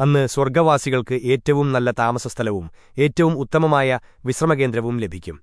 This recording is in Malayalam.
അന്ന് സ്വർഗവാസികൾക്ക് ഏറ്റവും നല്ല താമസസ്ഥലവും ഏറ്റവും ഉത്തമമായ വിശ്രമകേന്ദ്രവും ലഭിക്കും